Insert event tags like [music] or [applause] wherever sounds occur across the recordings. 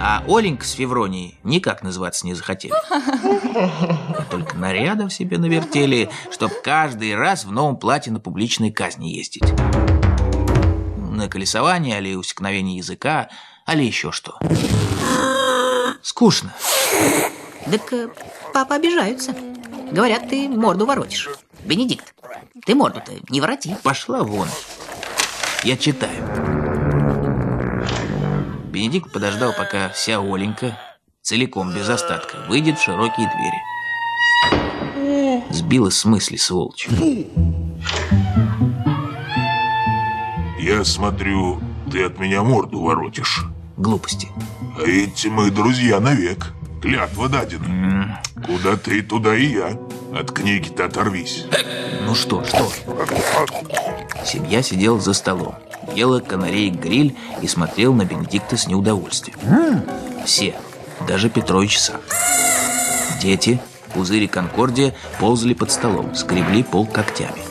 А Оленька с Февронией никак называться не захотели. [laughs] Только нарядов себе навертели, чтоб каждый раз в новом платье на публичной казни ездить. На колесование, али усекновение языка, али еще что. Скучно. Так э, папа обижаются. Говорят, ты морду воротишь. Бенедикт, ты морду-то не вороти. Пошла вон. Я читаю. Бенедикт подождал, пока вся Оленька, целиком без остатка, выйдет в широкие двери. Сбила с мысли, сволочь. Я смотрю, ты от меня морду воротишь. Глупости. А ведь мы друзья навек. Клятва дадена. Куда ты, туда и я. От книги-то оторвись. Ну что, что? [laughs] Семья сидела за столом, ела канарейк гриль и смотрел на Бенедикта с неудовольствием. Все, даже Петрович сам. Дети, пузыри Конкордия ползали под столом, скребли пол когтями.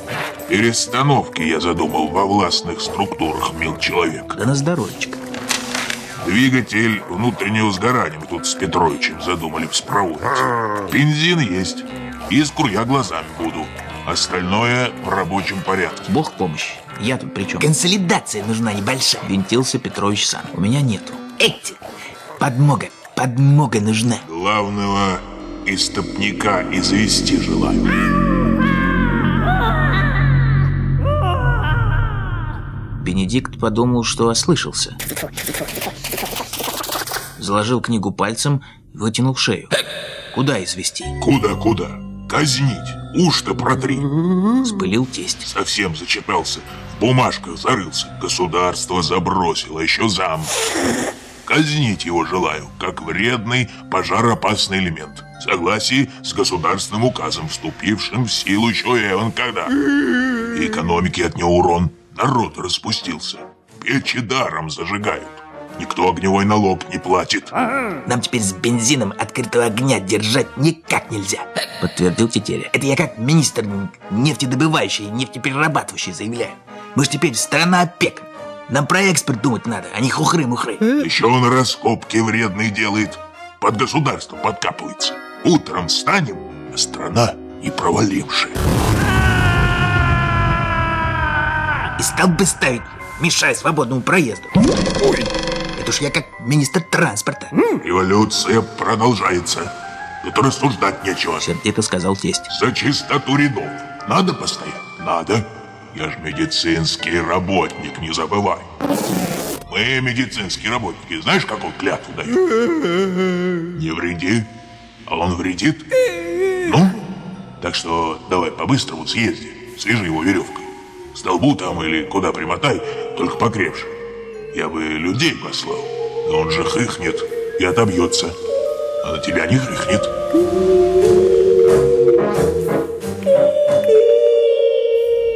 Перестановки я задумал во властных структурах, мил человек. Да на здоровечко. Двигатель внутреннего сгорания мы тут с Петровичем задумали вспроводить. Бензин есть. Искру я глазами буду. Остальное в рабочем порядке. Бог помощи. Я тут при чем? Консолидация нужна небольшая. Винтился Петрович сам. У меня нету. Эти, подмога, подмога нужна. Главного истопника извести желаю. Бенедикт подумал, что ослышался. Заложил книгу пальцем, вытянул шею. Куда извести? Куда-куда? Казнить. Уж-то протри. Спылил тесть. Совсем зачитался. В бумажках зарылся. Государство забросило. Еще зам. Казнить его желаю, как вредный пожароопасный элемент. В согласии с государственным указом, вступившим в силу еще Эван когда. И экономике от него урон. Народ распустился. Печи даром зажигают. Никто огневой налог не платит. Нам теперь с бензином открытого огня держать никак нельзя. Подтвердил Тетеря. Это я как министр нефтедобывающий и нефтеперерабатывающий заявляю. Мы же теперь страна ОПЕК. Нам про экспорт думать надо, а не хухры-мухры. Еще он раскопки вредные делает. Под государство подкапывается. Утром встанем, а страна и провалившая. И стал бы ставить, мешая свободному проезду. Ой, это уж я как министр транспорта. Революция продолжается. Тут рассуждать нечего. Сердито сказал тесть. За чистоту рядов. Надо постоять? Надо. Я ж медицинский работник, не забывай. Мы медицинские работники. Знаешь, какую клятву дают? Не вреди. А он вредит? Ну? Так что давай по-быстрому съезди. Свяжи его веревкой. Столбу там или куда примотай, только покрепше. Я бы людей послал, но он же хрыхнет и отобьется. А на тебя не хрыхнет.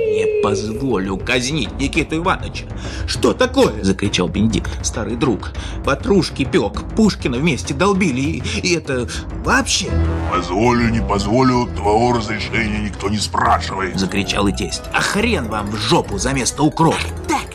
Не позволю казнить Никиту Ивановича. Что такое? Закричал Бенедикт, старый друг. Ватрушки пек, Пушкина вместе долбили, и, и это вообще... Позволю, не позволю, твоего разрешения никто не спрашивает. Закричал и тесть. А хрен вам в жопу за место укропа. Так,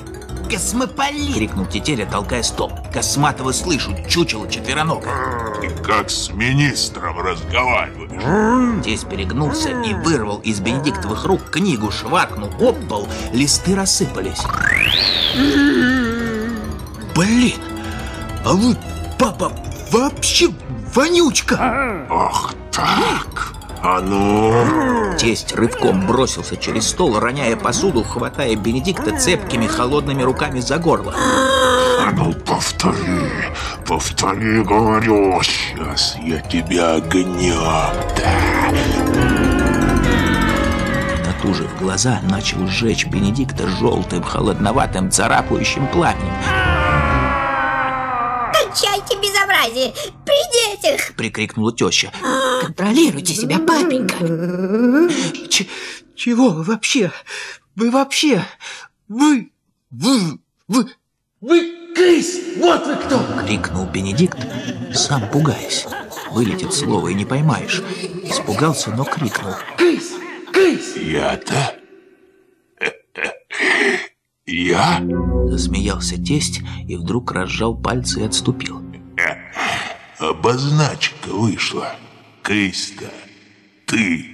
космополит. Крикнул Тетеря, толкая стол. Косматова слышу, чучело четвероногое. Ты как с министром разговариваешь? Тесть перегнулся и вырвал из Бенедиктовых рук книгу, шваркнул об пол, листы рассыпались. Блин, а вы, папа, вообще вонючка! Ах так! А ну... Тесть рывком бросился через стол, роняя посуду, хватая Бенедикта цепкими холодными руками за горло. А ну повтори, повтори, говорю, сейчас я тебя огнем, да. Натужив глаза, начал сжечь Бенедикта желтым, холодноватым, царапающим пламенем. Кончайте безобразие! При детях! Прикрикнула теща. Контролируйте себя, папенька. Ч- чего вы вообще? Вы вообще? Вы, вы, вы, вы крыс! Вот вы кто! Крикнул Бенедикт, сам пугаясь. Вылетит слово и не поймаешь. Испугался, но крикнул. Крыс! Крыс! Я-то? Я? Засмеялся тесть и вдруг разжал пальцы и отступил. Обозначка вышла. Кысь-то, ты.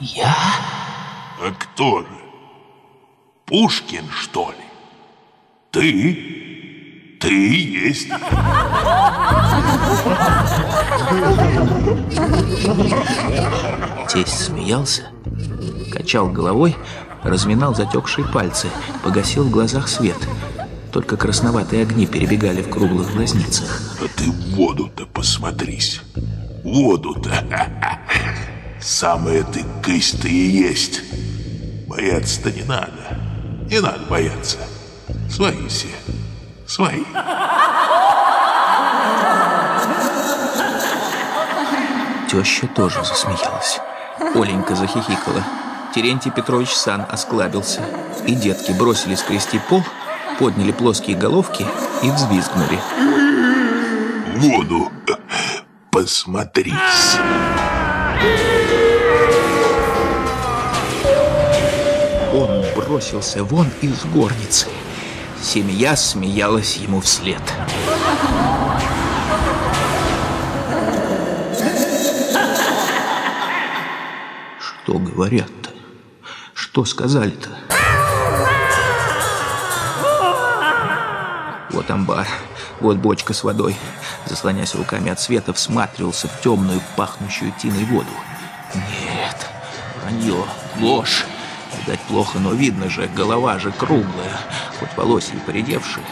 Я? А кто же? Пушкин, что ли? Ты? Ты и есть. Тесть смеялся, качал головой, разминал затекшие пальцы, погасил в глазах свет. Только красноватые огни перебегали в круглых глазницах. А ты воду-то посмотрись. Воду-то. Самое ты кысь ты и есть. Бояться-то не надо. Не надо бояться. Свои все. Свои. Теща тоже засмеялась. Оленька захихикала. Терентий Петрович Сан осклабился. И детки бросили скрести пол, подняли плоские головки и взвизгнули. Воду. Посмотрись. Он бросился вон из горницы. Семья смеялась ему вслед. Что говорят-то? Что сказали-то? Вот амбар, вот бочка с водой. Заслонясь руками от света, всматривался в темную, пахнущую тиной воду. Нет, вранье, ложь. Видать, плохо, но видно же, голова же круглая, хоть волосы и поредевшие.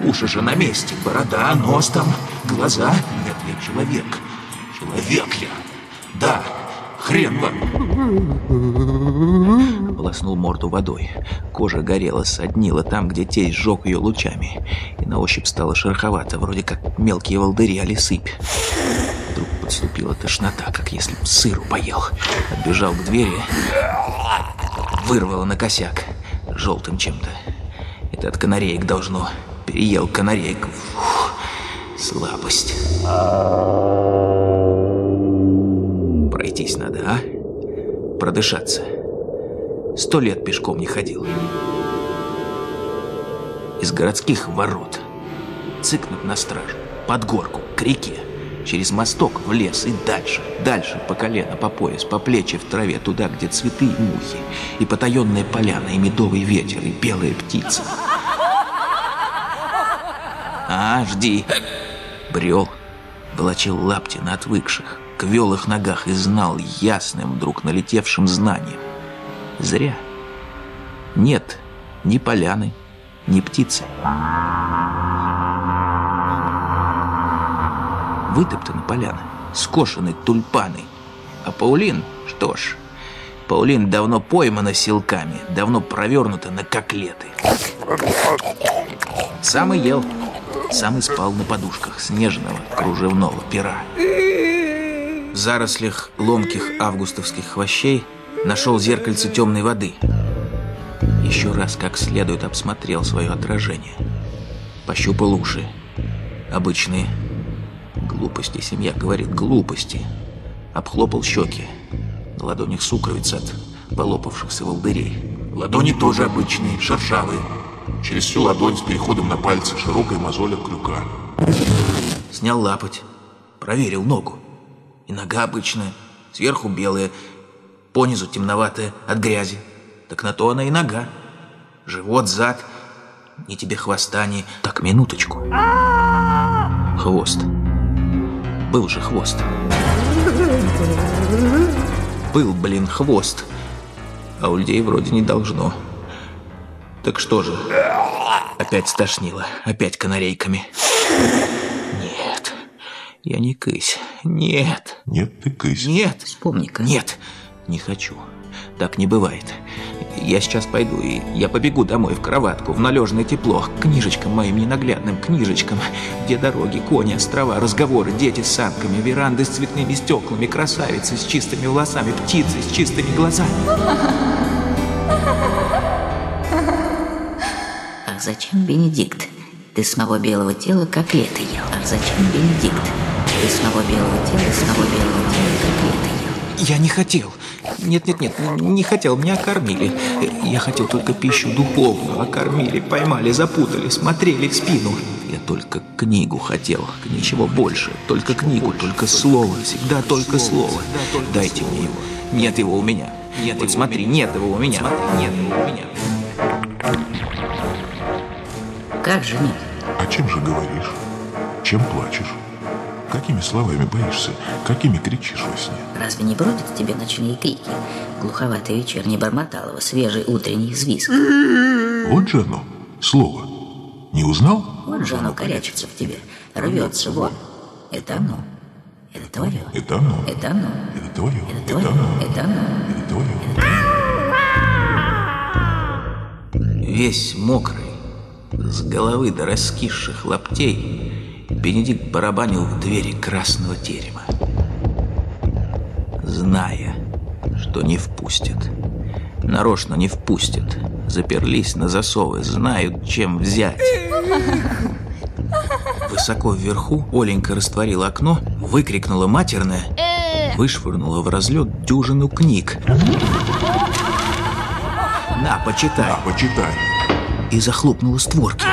Уши же на месте, борода, нос там, глаза. Нет, я человек. Человек я. Да, хрен вам. Полоснул морду водой. Кожа горела, соднила там, где тесть сжег ее лучами. И на ощупь стало шероховато, вроде как мелкие волдыри али сыпь. Вдруг подступила тошнота, как если б сыру поел. Отбежал к двери, вырвало на косяк желтым чем-то. Это от канареек должно. Переел канареек. Фух, слабость. Пройтись надо, а? Продышаться. Сто лет пешком не ходил. Из городских ворот. Цыкнуть на стражу. Под горку, к реке. Через мосток в лес и дальше, дальше, по колено, по пояс, по плечи в траве, туда, где цветы и мухи, и потаенная поляна, и медовый ветер, и белая птица. А, жди. Брел, волочил лапти на отвыкших, квелых ногах и знал ясным, вдруг налетевшим знанием. Зря. Нет ни поляны, ни птицы. Вытоптана поляна, скошены тульпаны. А Паулин, что ж, Паулин давно поймана силками, давно провернута на коклеты. Сам и ел, сам и спал на подушках снежного кружевного пера. В зарослях ломких августовских хвощей нашел зеркальце темной воды. Еще раз как следует обсмотрел свое отражение. Пощупал уши. Обычные. Глупости, семья говорит, глупости. Обхлопал щеки. На ладонях сукровица от полопавшихся волдырей. Ладони тоже обычные, шершавые. Через всю ладонь с переходом на пальцы широкая мозоль от крюка. Снял лапоть. Проверил ногу. И нога обычная, сверху белая, понизу темноватая от грязи. Так на то она и нога. Живот, зад, ни тебе хвоста, ни... Так, минуточку. Хвост. Был же хвост. Был, блин, хвост. А у людей вроде не должно. Так что же? Опять стошнило, опять канарейками. Нет, я не кысь. Нет, Нет, ты кысь. нет. Вспомни-ка. Нет, не хочу. Так не бывает. Я сейчас пойду, и я побегу домой в кроватку, в належное тепло, к книжечкам моим ненаглядным, книжечкам, где дороги, кони, острова, разговоры, дети с санками, веранды с цветными стеклами, красавицы с чистыми волосами, птицы с чистыми глазами. Ах, зачем, Бенедикт? Ты самого белого тела коклеты ел. Ах, зачем, Бенедикт? Ты снова белого тела, снова белого тела, как это ел. Я не хотел. Нет-нет-нет, не хотел, меня кормили. Я хотел только пищу духовную, а кормили, поймали, запутали, смотрели в спину. Я только книгу хотел, ничего больше. Только книгу, только слово, всегда только слово. Дайте мне его. Нет его у меня. Нет, вот смотри, нет его у меня. Нет его у меня. Как же нет? О чем же говоришь? Чем плачешь? Какими словами боишься? Какими кричишь во сне? Разве не бродят в тебе ночные крики? Глуховатое вечернее бормоталово, свежий утренний взвизг. Вот же оно, слово. Не узнал? Вот же оно корячится в тебе, рвется вон. Это оно. Это твое. Это оно. Это оно. Это твое. Это Это твое. оно. Это оно. Это твое. Весь мокрый, с головы до раскисших лаптей, Бенедикт барабанил в двери красного терема. Зная, что не впустят. Нарочно не впустят. Заперлись на засовы, знают, чем взять. Высоко вверху Оленька растворила окно, выкрикнула матерное, вышвырнула в разлет дюжину книг. На, почитай А, почитай. и захлопнула створки.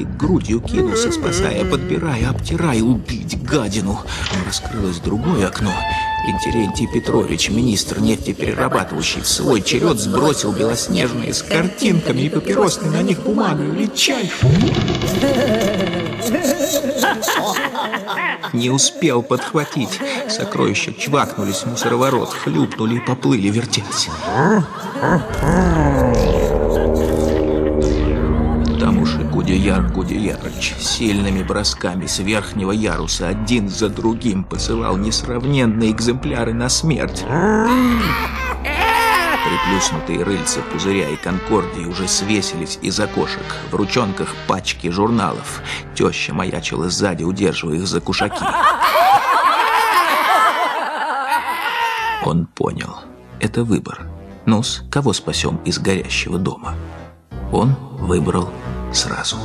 Бенедикт грудью кинулся, спасая, подбирая, обтирая, убить гадину. Раскрылось другое окно, и Терентий Петрович, министр нефтеперерабатывающий, в свой черед сбросил белоснежные с картинками и папиросной на них бумагу величайшую. Не успел подхватить. Сокровища чвакнулись в мусороворот, хлюпнули и поплыли, вертясь. Гудеяр Гудеярыч сильными бросками с верхнего яруса один за другим посылал несравненные экземпляры на смерть. Приплюснутые рыльца пузыря и конкордии уже свесились из окошек. В ручонках пачки журналов. Теща маячила сзади, удерживая их за кушаки. Он понял. Это выбор. Ну-с, кого спасем из горящего дома? Он выбрал сразу.